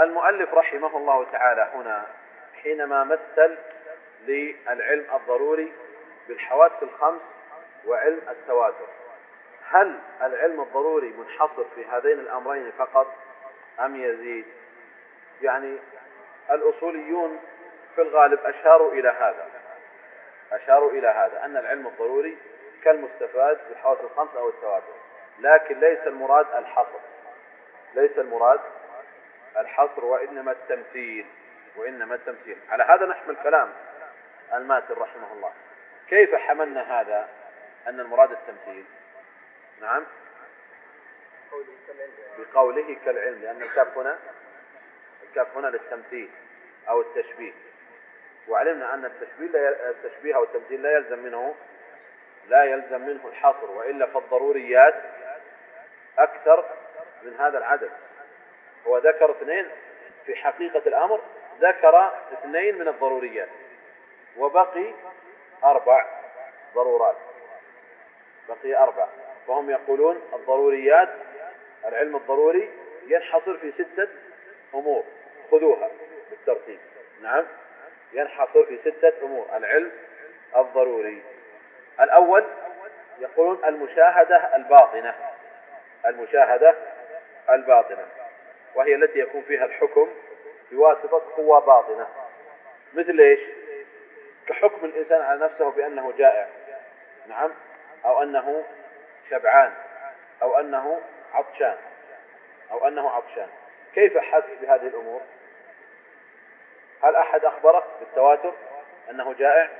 المؤلف رحمه الله تعالى هنا حينما مثل للعلم الضروري بالحواس الخمس وعلم التواتر. هل العلم الضروري منحصر في هذين الأمرين فقط أم يزيد؟ يعني الأصوليون في الغالب أشاروا إلى هذا. أشاروا إلى هذا أن العلم الضروري كالمستفاد في الحواس الخمس أو التواتر. لكن ليس المراد الحصر. ليس المراد الحصر وإنما التمثيل وإنما التمثيل. على هذا نحمل كلام الماتر رحمه الله. كيف حملنا هذا؟ أن المراد التمثيل. نعم. بقوله كالعلم لأن الكاف هنا الكاف هنا للتمثيل أو التشبيه. وعلمنا أن التشبيه التشبيه أو التمثيل لا يلزم منه لا يلزم منه الحصر وإلا فالضروريات أكثر من هذا العدد. هو ذكر اثنين في حقيقة الأمر ذكر اثنين من الضروريات وبقي أربع ضرورات. بقي أربع فهم يقولون الضروريات العلم الضروري ينحصر في ستة أمور خذوها بالترتيب. نعم ينحصر في ستة أمور العلم الضروري. الأول يقولون المشاهدة الباطنة المشاهدة الباطنة. وهي التي يكون فيها الحكم بواسطة قوة باطنة. مثل إيش؟ كحكم الإنسان على نفسه بأنه جائع. نعم؟ أو أنه شبعان. أو أنه عطشان. أو أنه عطشان. كيف حس بهذه الأمور؟ هل أحد أخبره بالتواتر أنه جائع؟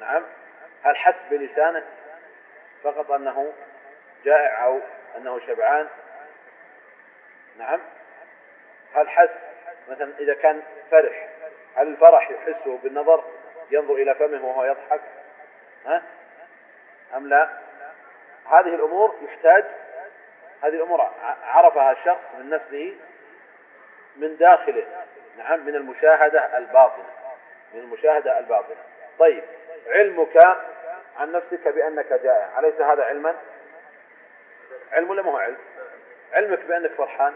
نعم. هل حس بلسانه فقط أنه جائع أو أنه شبعان؟ نعم. هل حس مثلا إذا كان فرح هل الفرح يحسه بالنظر ينظر إلى فمه وهو يضحك؟ ها؟ أم لا؟ هذه الأمور يحتاج هذه الأمور عرفها الشخص من نفسه من داخله. نعم من المشاهدة الباطنة من المشاهدة الباطنة. طيب علمك عن نفسك بأنك جائع أليس هذا علما؟ علم ولا ما هو علم؟ علمك بأنك فرحان؟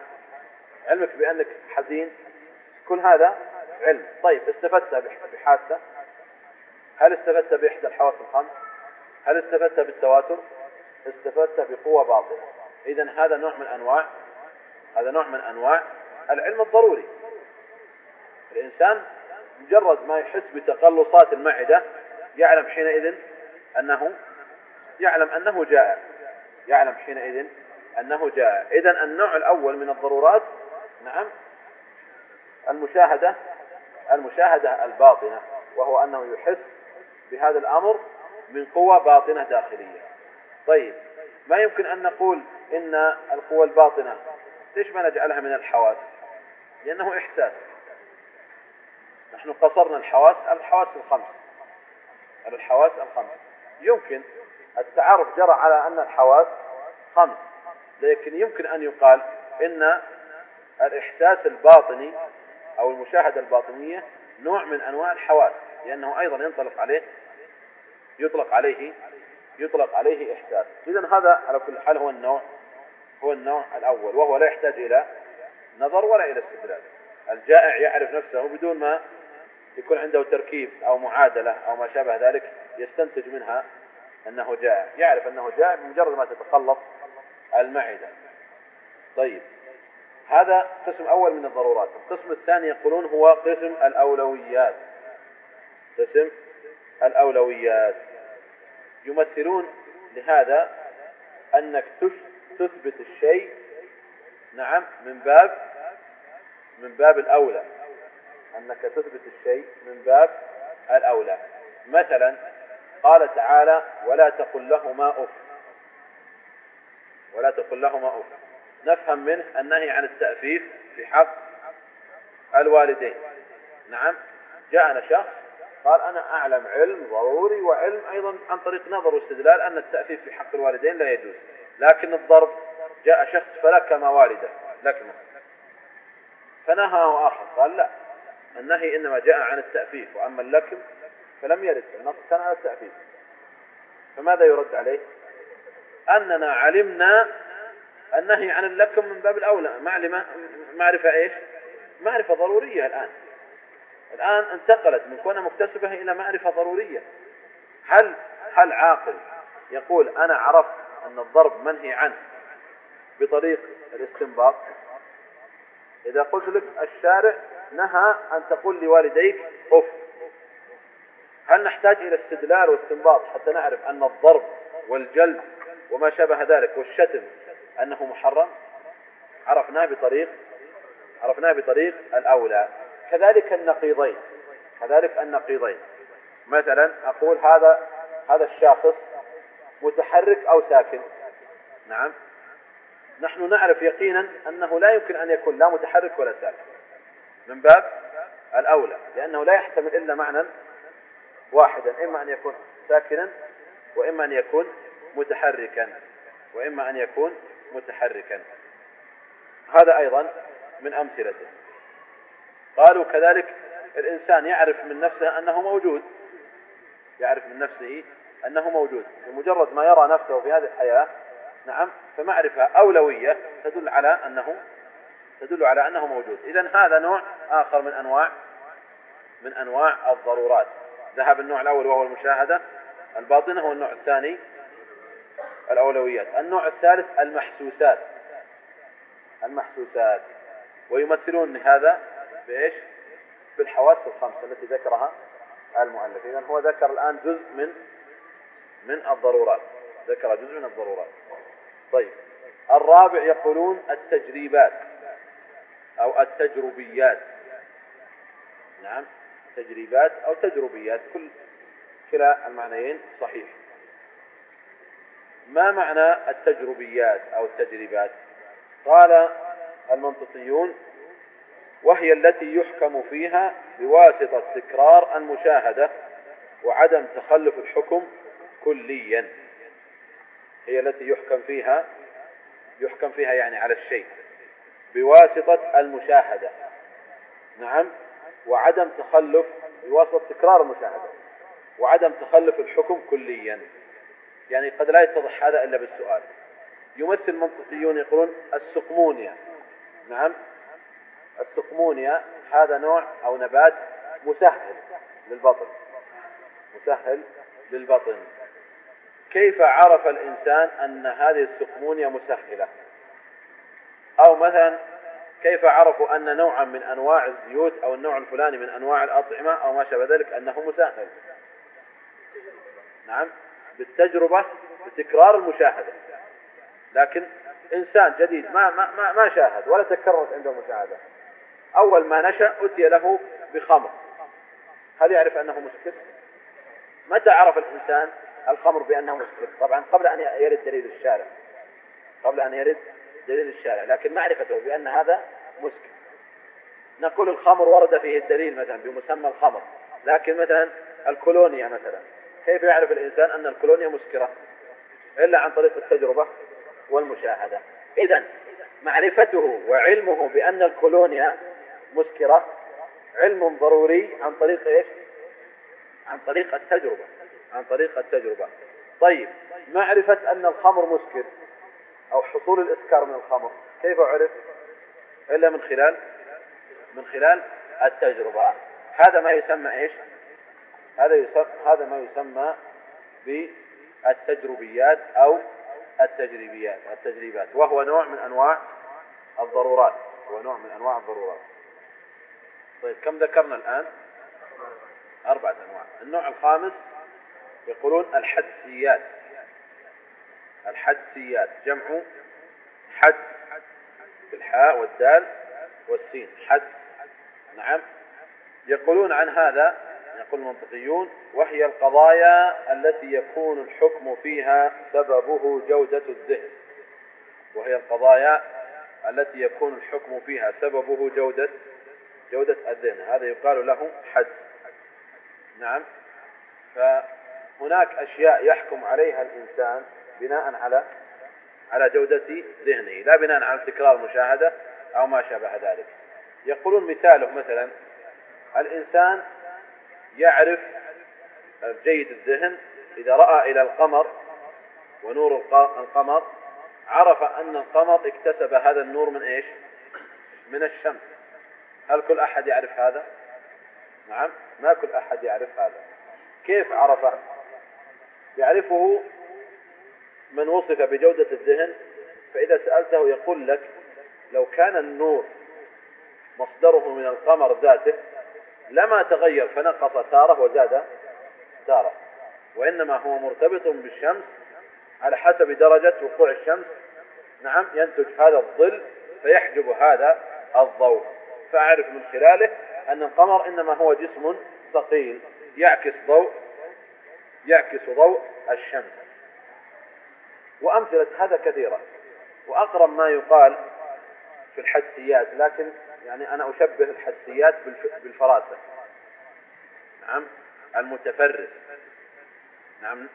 علمك بأنك حزين. كل هذا علم. طيب استفدت بحادثة؟ هل استفدت بإحدى الحواس الخمس؟ هل استفدت بالتواتر؟ استفدت بقوة باطنة. إذا هذا نوع من أنواع هذا نوع من أنواع العلم الضروري. الإنسان مجرد ما يحس بتقلصات المعدة يعلم حينئذ أنه يعلم أنه جائع. يعلم حينئذ أنه جائع. إذا النوع الأول من الضرورات نعم. المشاهدة المشاهدة الباطنة وهو أنه يحس بهذا الأمر من قوة باطنة داخلية. طيب ما يمكن أن نقول إن القوة الباطنة ليش ما نجعلها من الحواس؟ لأنه إحساس. نحن قصرنا الحواس على الحواس الخمس. على الحواس الخمس. يمكن التعارف جرى على أن الحواس خمس لكن يمكن أن يقال إن الإحساس الباطني أو المشاهدة الباطنية نوع من أنواع الحواس لأنه أيضا ينطلق عليه يطلق عليه يطلق عليه إحساس. إذا هذا على كل حال هو النوع هو النوع الأول وهو لا يحتاج إلى نظر ولا إلى استدلال. الجائع يعرف نفسه بدون ما يكون عنده تركيب أو معادلة أو ما شابه ذلك يستنتج منها أنه جائع. يعرف أنه جائع بمجرد ما تتخلص المعدة. طيب. هذا قسم أول من الضرورات. القسم الثاني يقولون هو قسم الأولويات. قسم الأولويات. يمثلون لهذا أنك تثبت الشيء نعم من باب من باب الأولى. أنك تثبت الشيء من باب الأولى. مثلا قال تعالى ولا تقل لهما أف ولا تقل لهما أف. نفهم منه النهي عن التأفيف في حق الوالدين. نعم. جاءنا شخص قال أنا أعلم علم ضروري وعلم أيضا عن طريق نظر واستدلال أن التأفيف في حق الوالدين لا يجوز. لكن الضرب جاء شخص فلكم والده. لكمه فنهاه آخر قال لا. النهي إنما جاء عن التأفيف وأما اللكم فلم يرد. النص كان على التأفيف. فماذا يرد عليه؟ أننا علمنا النهي عن اللكم من باب الأولى. معلمة معرفة إيش؟ معرفة ضرورية الآن. الآن انتقلت من كونها مكتسبة إلى معرفة ضرورية. هل هل عاقل يقول أنا عرفت أن الضرب منهي عنه بطريق الاستنباط؟ إذا قلت لك الشارع نهى أن تقول لوالديك أف هل نحتاج إلى استدلال واستنباط حتى نعرف أن الضرب والجلد وما شابه ذلك والشتم أنه محرم. عرفناه بطريق عرفناه بطريق الأولى. كذلك النقيضين كذلك النقيضين. مثلا أقول هذا هذا الشاخص متحرك أو ساكن. نعم. نحن نعرف يقينا أنه لا يمكن أن يكون لا متحرك ولا ساكن. من باب الأولى لأنه لا يحتمل إلا معنى واحدا إما أن يكون ساكنا وإما أن يكون متحركا وإما أن يكون متحركا. هذا أيضا من أمثلته. قالوا كذلك الإنسان يعرف من نفسه أنه موجود. يعرف من نفسه أنه موجود. بمجرد ما يرى نفسه في هذه الحياة نعم فمعرفة أولوية تدل على أنه تدل على أنه موجود. إذا هذا نوع آخر من أنواع من أنواع الضرورات. ذهب النوع الأول وهو المشاهدة الباطنة والنوع الثاني الأولويات. النوع الثالث المحسوسات. المحسوسات. ويمثلون هذا بإيش؟ بالحواس الخمسة التي ذكرها المؤلف. إذا هو ذكر الآن جزء من من الضرورات. ذكر جزء من الضرورات. طيب. الرابع يقولون التجريبات أو التجربيات. نعم. تجريبات أو تجربيات. كل كلا المعنيين صحيح. ما معنى التجربيات أو التجربات؟ قال المنطقيون وهي التي يحكم فيها بواسطة تكرار المشاهدة وعدم تخلف الحكم كليا. هي التي يحكم فيها يحكم فيها يعني على الشيء بواسطة المشاهدة. نعم وعدم تخلف بواسطة تكرار المشاهدة وعدم تخلف الحكم كليا. يعني قد لا يتضح هذا إلا بالسؤال. يمثل منطقيون يقولون السقمونيا. نعم. السقمونيا هذا نوع أو نبات مسهل للبطن. مسهل للبطن. كيف عرف الإنسان أن هذه السقمونيا مسهلة؟ أو مثلا كيف عرفوا أن نوعا من أنواع الزيوت أو النوع الفلاني من أنواع الأطعمة أو ما شابه ذلك أنه مسهل؟ نعم. بالتجربة بتكرار المشاهدة. لكن إنسان جديد ما, ما, ما, شاهد ولا تكررت عنده مشاهدة. أول ما نشأ أتي له بخمر. هل يعرف أنه مسكر متى عرف الإنسان الخمر بأنه مسكر طبعا قبل أن يرد دليل الشارع. قبل أن يرد دليل الشارع لكن معرفته بأن هذا مسكر نقول الخمر ورد فيه الدليل مثلا بمسمى الخمر. لكن مثلا الكولونيا مثلا. كيف يعرف الإنسان أن الكولونيا مسكرة؟ إلا عن طريق التجربة والمشاهدة. إذا معرفته وعلمه بأن الكولونيا مسكرة علم ضروري عن طريق إيش؟ عن طريق التجربة. عن طريق التجربة. طيب معرفة أن الخمر مسكر أو حصول الإسكار من الخمر كيف عرف؟ إلا من خلال من خلال التجربة. هذا ما يسمى إيش؟ هذا يسمى هذا ما يسمى بالتجربيات أو التجريبيات التجريبات. وهو نوع من أنواع الضرورات. هو نوع من أنواع الضرورات. طيب كم ذكرنا الآن؟ أربعة أنواع. النوع الخامس يقولون الحدسيات. الحدسيات جمع حد بالحاء والدال والسين. حد نعم. يقولون عن هذا يقول المنطقيون وهي القضايا التي يكون الحكم فيها سببه جودة الذهن. وهي القضايا التي يكون الحكم فيها سببه جودة جودة الذهن. هذا يقال له حد. نعم. فهناك أشياء يحكم عليها الإنسان بناء على على جودة ذهنه لا بناء على تكرار مشاهدة أو ما شابه ذلك. يقولون مثاله مثلا الإنسان يعرف جيد الذهن إذا رأى إلى القمر ونور القمر عرف أن القمر اكتسب هذا النور من إيش؟ من الشمس. هل كل أحد يعرف هذا؟ نعم ما كل أحد يعرف هذا. كيف عرفه؟ يعرفه من وصف بجودة الذهن فإذا سألته يقول لك لو كان النور مصدره من القمر ذاته لما تغير فنقص تارة وزاد تارة. وإنما هو مرتبط بالشمس على حسب درجة وقوع الشمس. نعم ينتج هذا الظل فيحجب هذا الضوء. فأعرف من خلاله أن القمر إنما هو جسم ثقيل يعكس ضوء يعكس ضوء الشمس. وأمثلة هذا كثيرة. وأقرب ما يقال في الحدسيات لكن يعني أنا أشبه الحدسيات بالفراسة. نعم؟ المتفرس. نعم؟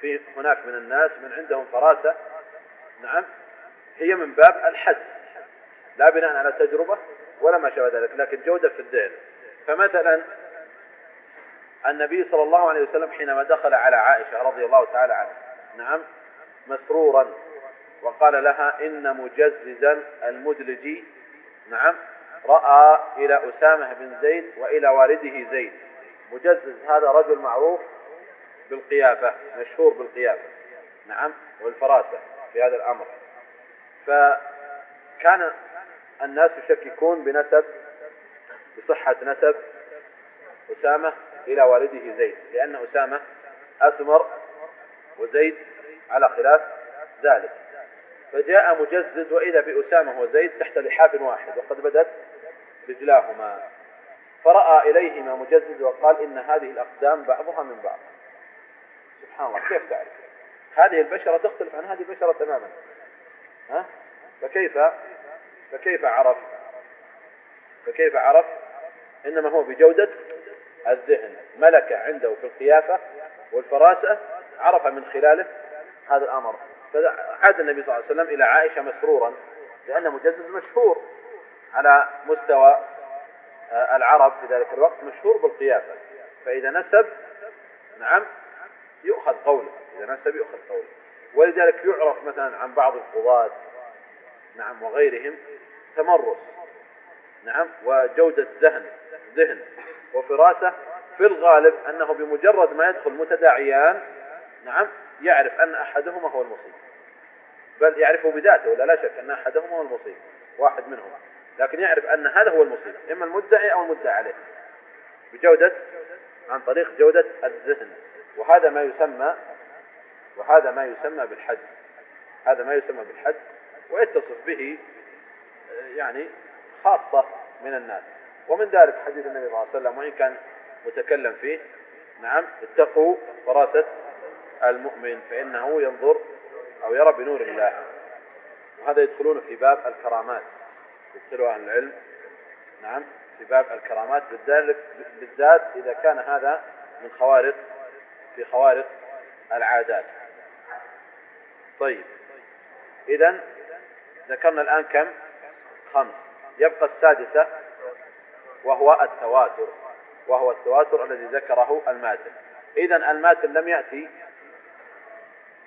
في هناك من الناس من عندهم فراسة. نعم؟ هي من باب الحد. لا بناء على تجربة ولا ما شابه ذلك لكن جودة في الذهن. فمثلا النبي صلى الله عليه وسلم حينما دخل على عائشة رضي الله تعالى عنها نعم؟ مسرورا وقال لها إن مجززا المدلجي. نعم؟ رأى إلى أسامة بن زيد وإلى والده زيد. مجزز هذا رجل معروف بالقيافة مشهور بالقيافة. نعم والفراسة في هذا الأمر. فكان الناس يشككون بنسب بصحة نسب أسامة إلى والده زيد لأن أسامة أسمر وزيد على خلاف ذلك. فجاء مجزز وإذا بأسامة وزيد تحت لحاف واحد وقد بدت رجلاهما. فرأى إليهما مجزز وقال إن هذه الأقدام بعضها من بعض. سبحان الله كيف تعرف؟ هذه البشرة تختلف عن هذه البشرة تماما. ها؟ فكيف؟ فكيف عرف؟ فكيف عرف؟ إنما هو بجودة الذهن. ملكة عنده في القيافة والفراسة عرف من خلاله هذا الأمر. فعاد النبي صلى الله عليه وسلم إلى عائشة مسرورا لأن مجزز مشهور على مستوى آه، العرب في ذلك الوقت مشهور بالقيافة. فإذا نسب نعم يؤخذ قوله إذا نسب يؤخذ قوله. ولذلك يعرف مثلا عن بعض القضاة نعم وغيرهم تمرس نعم وجودة ذهن ذهن وفراسة في الغالب أنه بمجرد ما يدخل متداعيان نعم يعرف أن أحدهما هو المصيب. بل يعرفه بذاته ولا لا شك أن أحدهما هو المصيب واحد منهم لكن يعرف أن هذا هو المصيب إما المدعي أو المدعى عليه. بجودة عن طريق جودة الذهن. وهذا ما يسمى وهذا ما يسمى بالحد. هذا ما يسمى بالحد ويتصف به يعني خاصة من الناس. ومن ذلك حديث النبي صلى الله عليه وسلم وإن كان متكلم فيه نعم اتقوا فراسة المؤمن فإنه ينظر أو يرى بنور الله. وهذا يدخلون في باب الكرامات. يدخلوا أهل العلم. نعم في باب الكرامات. بالذات إذا كان هذا من خوارق في خوارق العادات. طيب. إذا ذكرنا الآن كم؟ خمس. يبقى السادسة وهو التواتر. وهو التواتر الذي ذكره الماتن. إذا الماتن لم يأتي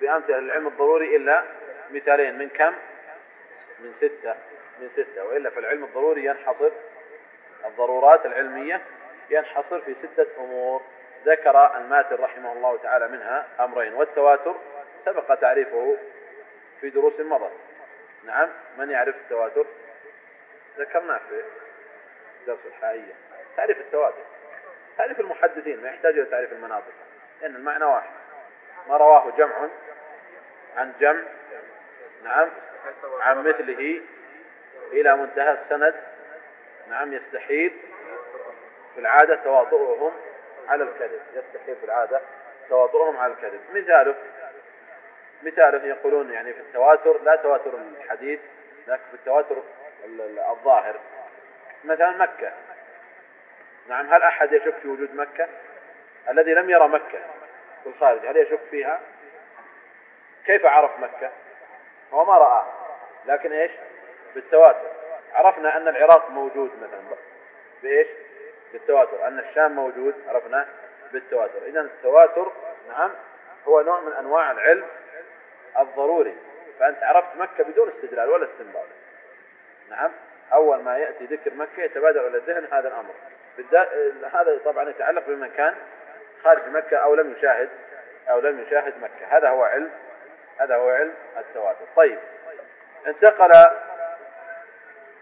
بأمثلة العلم الضروري إلا مثالين من كم؟ من ستة من ستة. وإلا فالعلم الضروري ينحصر الضرورات العلمية ينحصر في ستة أمور. ذكر الماتن رحمه الله تعالى منها أمرين والتواتر سبق تعريفه في دروس مضت. نعم من يعرف التواتر؟ ذكرناه في درس الحائية تعريف التواتر. تعريف المحدثين ما يحتاج إلى تعريف المناطق لأن المعنى واحد. ما رواه جمع عن جمع نعم عن مثله إلى منتهى السند نعم يستحيل في العادة تواطؤهم على الكذب يستحيل في العادة تواطؤهم على الكذب. مثاله مثاله يقولون يعني في التواتر لا تواتر الحديث لكن في التواتر الظاهر. مثلا مكة. نعم هل أحد يشك في وجود مكة؟ الذي لم يرى مكة في الخارج هل يشك فيها؟ كيف عرف مكة؟ هو ما رآه. لكن إيش؟ بالتواتر. عرفنا أن العراق موجود مثلا. بإيش؟ بالتواتر. أن الشام موجود عرفنا؟ بالتواتر. إذا التواتر نعم هو نوع من أنواع العلم الضروري. فأنت عرفت مكة بدون استدلال ولا استنباط. نعم. أول ما يأتي ذكر مكة يتبادر إلى الذهن هذا الأمر. هذا طبعا يتعلق بمن كان خارج مكة أو لم يشاهد أو لم يشاهد مكة. هذا هو علم هذا هو علم التواتر. طيب انتقل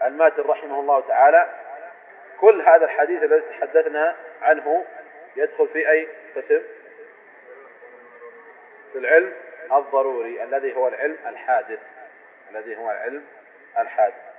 الماتن رحمه الله تعالى. كل هذا الحديث الذي تحدثنا عنه يدخل في أي قسم؟ في العلم الضروري الذي هو العلم الحادث. الذي هو العلم الحادث.